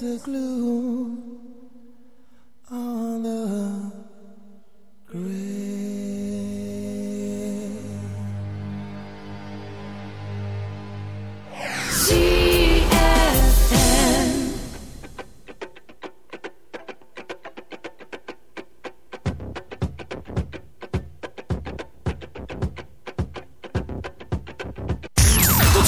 The gloom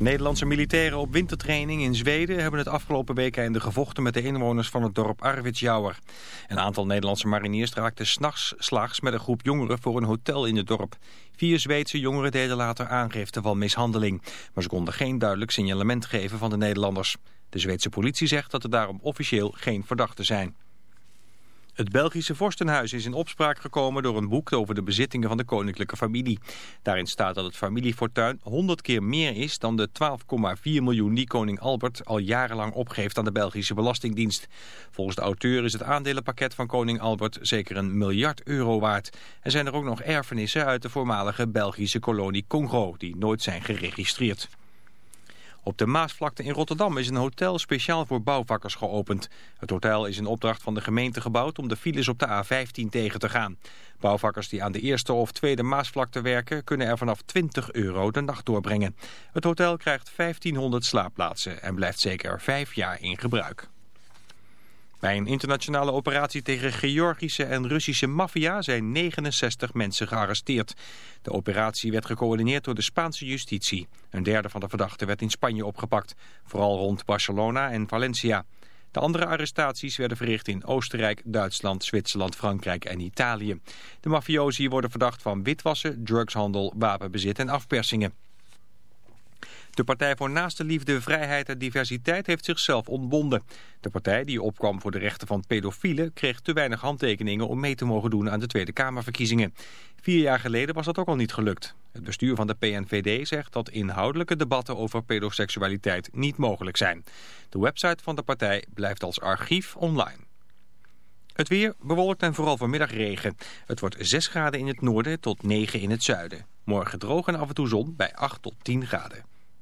Nederlandse militairen op wintertraining in Zweden hebben het afgelopen weekende gevochten met de inwoners van het dorp Arvidsjaur. Een aantal Nederlandse mariniers raakte s'nachts slaags met een groep jongeren voor een hotel in het dorp. Vier Zweedse jongeren deden later aangifte van mishandeling, maar ze konden geen duidelijk signalement geven van de Nederlanders. De Zweedse politie zegt dat er daarom officieel geen verdachten zijn. Het Belgische vorstenhuis is in opspraak gekomen door een boek over de bezittingen van de koninklijke familie. Daarin staat dat het familiefortuin 100 keer meer is dan de 12,4 miljoen die koning Albert al jarenlang opgeeft aan de Belgische Belastingdienst. Volgens de auteur is het aandelenpakket van koning Albert zeker een miljard euro waard. Er zijn er ook nog erfenissen uit de voormalige Belgische kolonie Congo die nooit zijn geregistreerd. Op de Maasvlakte in Rotterdam is een hotel speciaal voor bouwvakkers geopend. Het hotel is in opdracht van de gemeente gebouwd om de files op de A15 tegen te gaan. Bouwvakkers die aan de eerste of tweede Maasvlakte werken... kunnen er vanaf 20 euro de nacht doorbrengen. Het hotel krijgt 1500 slaapplaatsen en blijft zeker vijf jaar in gebruik. Bij een internationale operatie tegen Georgische en Russische maffia zijn 69 mensen gearresteerd. De operatie werd gecoördineerd door de Spaanse justitie. Een derde van de verdachten werd in Spanje opgepakt, vooral rond Barcelona en Valencia. De andere arrestaties werden verricht in Oostenrijk, Duitsland, Zwitserland, Frankrijk en Italië. De mafiosi worden verdacht van witwassen, drugshandel, wapenbezit en afpersingen. De Partij voor Naaste Liefde, Vrijheid en Diversiteit heeft zichzelf ontbonden. De partij, die opkwam voor de rechten van pedofielen, kreeg te weinig handtekeningen om mee te mogen doen aan de Tweede Kamerverkiezingen. Vier jaar geleden was dat ook al niet gelukt. Het bestuur van de PNVD zegt dat inhoudelijke debatten over pedoseksualiteit niet mogelijk zijn. De website van de partij blijft als archief online. Het weer bewolkt en vooral vanmiddag regen. Het wordt 6 graden in het noorden tot 9 in het zuiden. Morgen droog en af en toe zon bij 8 tot 10 graden.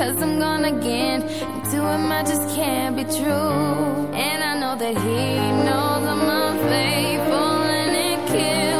Cause I'm gone again. And to him, I just can't be true. And I know that he knows I'm unfaithful and it kills.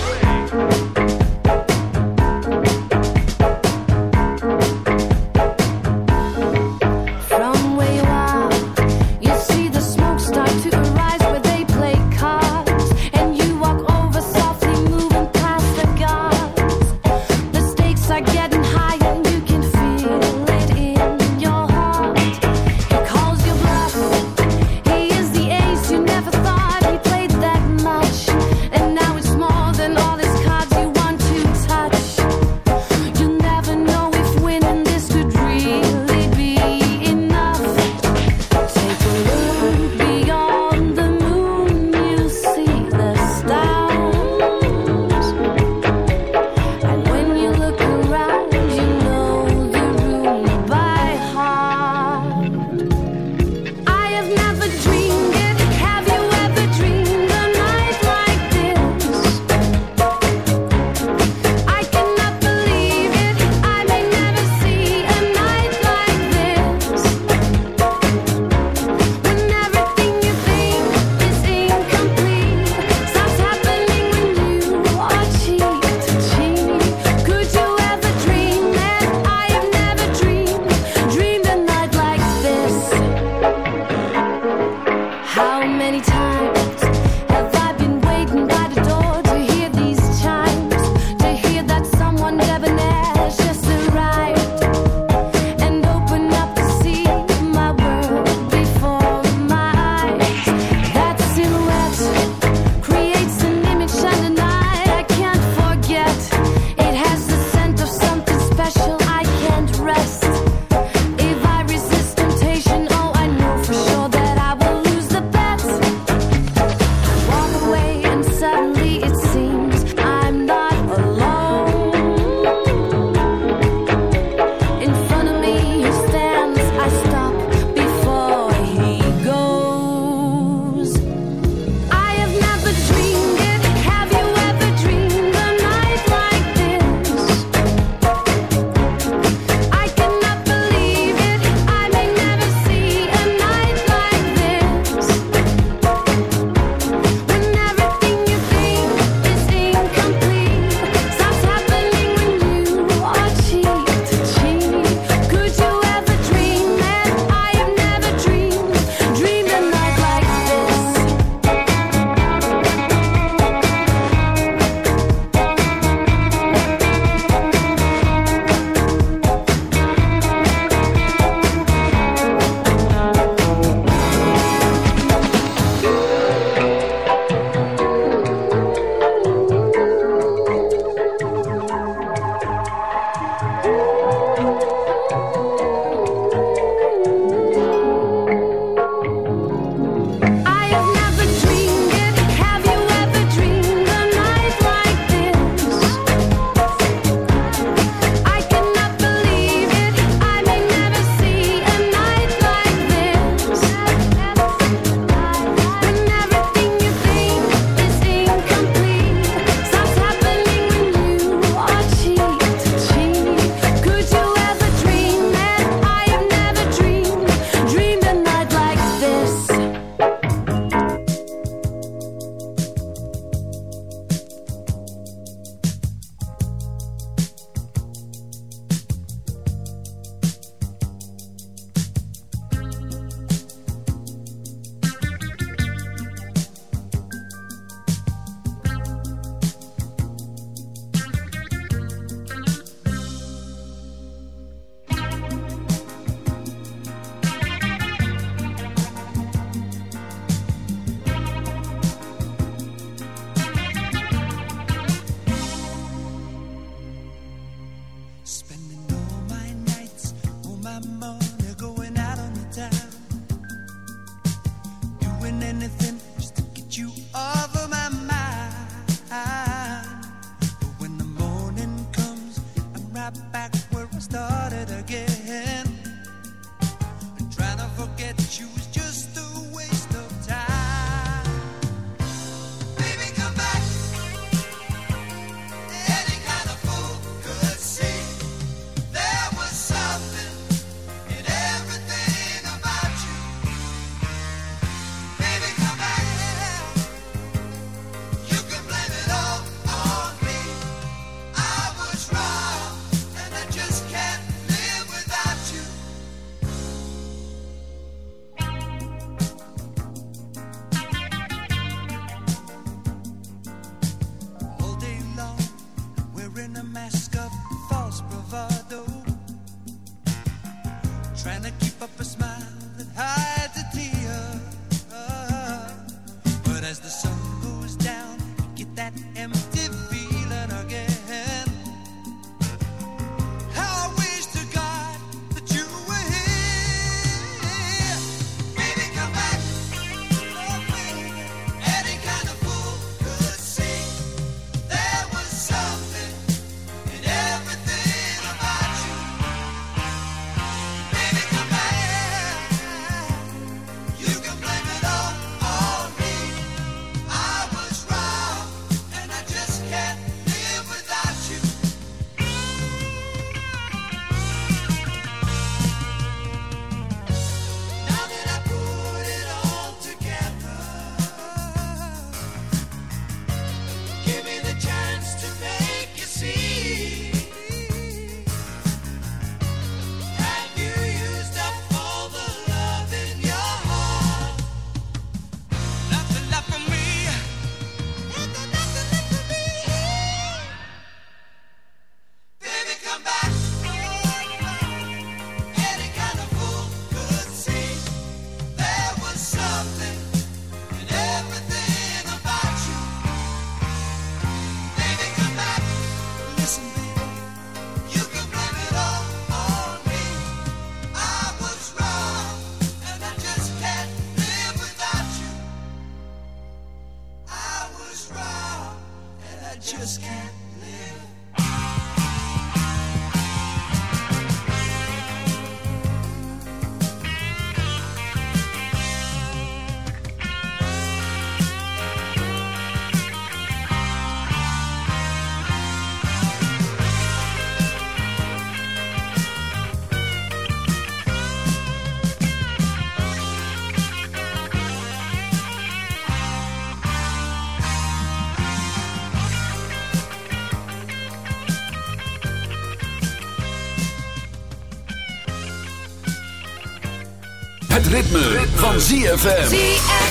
ritme, van ZFM.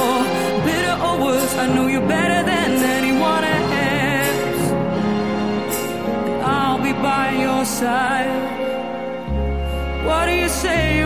I know you're better than anyone else. I'll be by your side. What do you say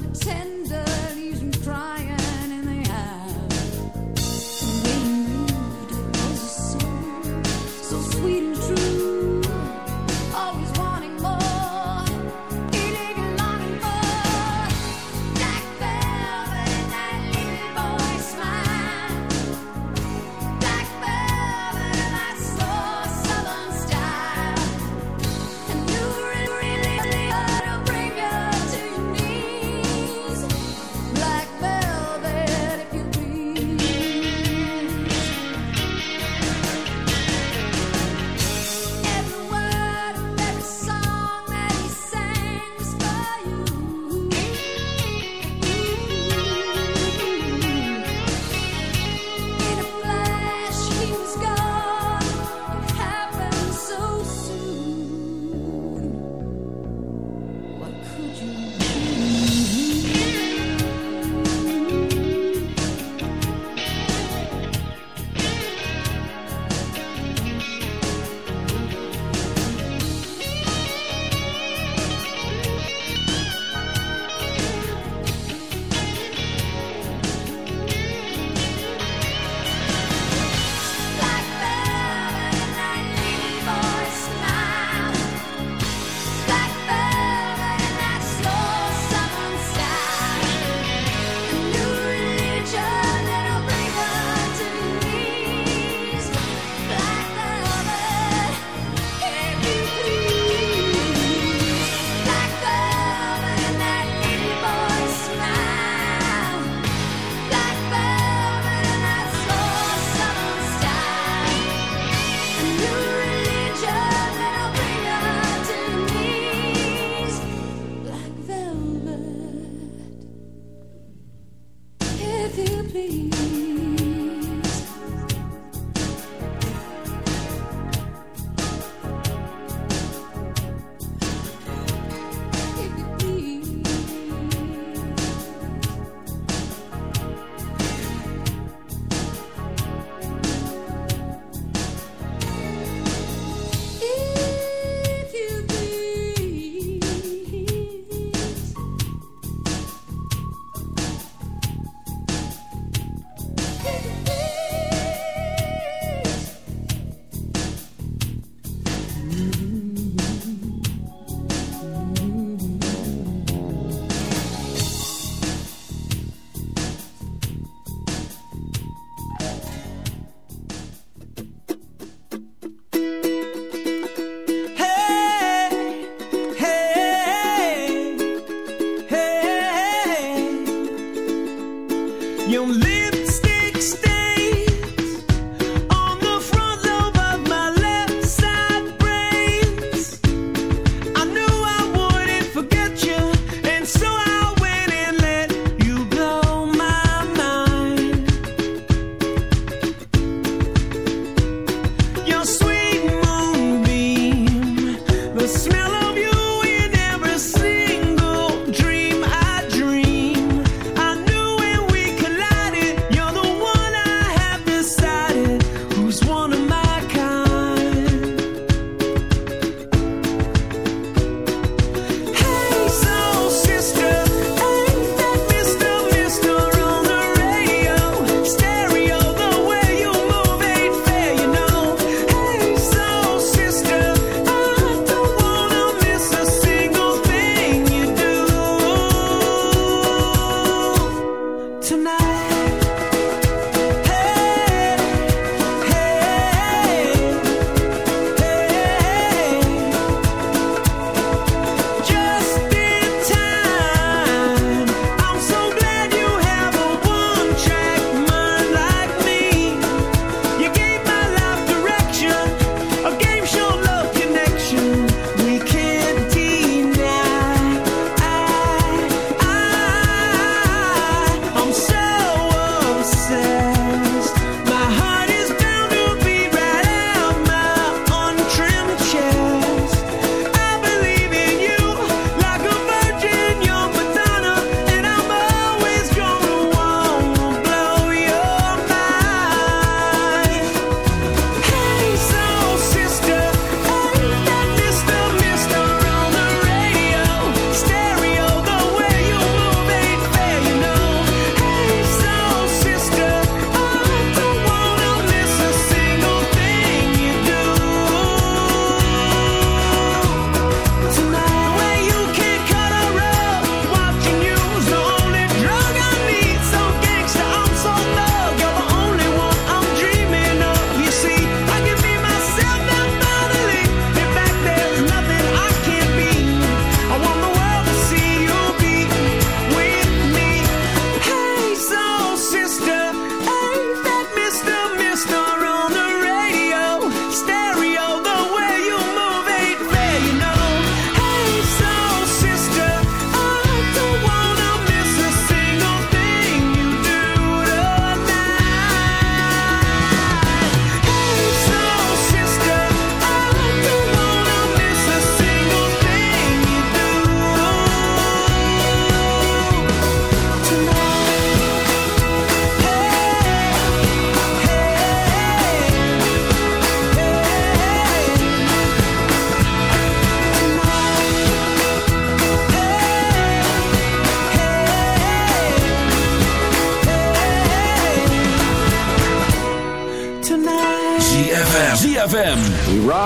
Ten.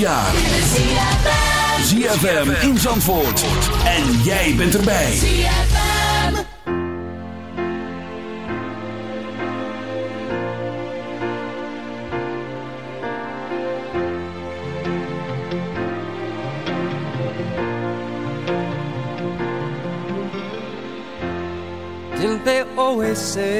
jaar. ZFM in Zandvoort. En jij bent erbij. Didn't they always say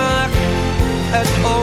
at all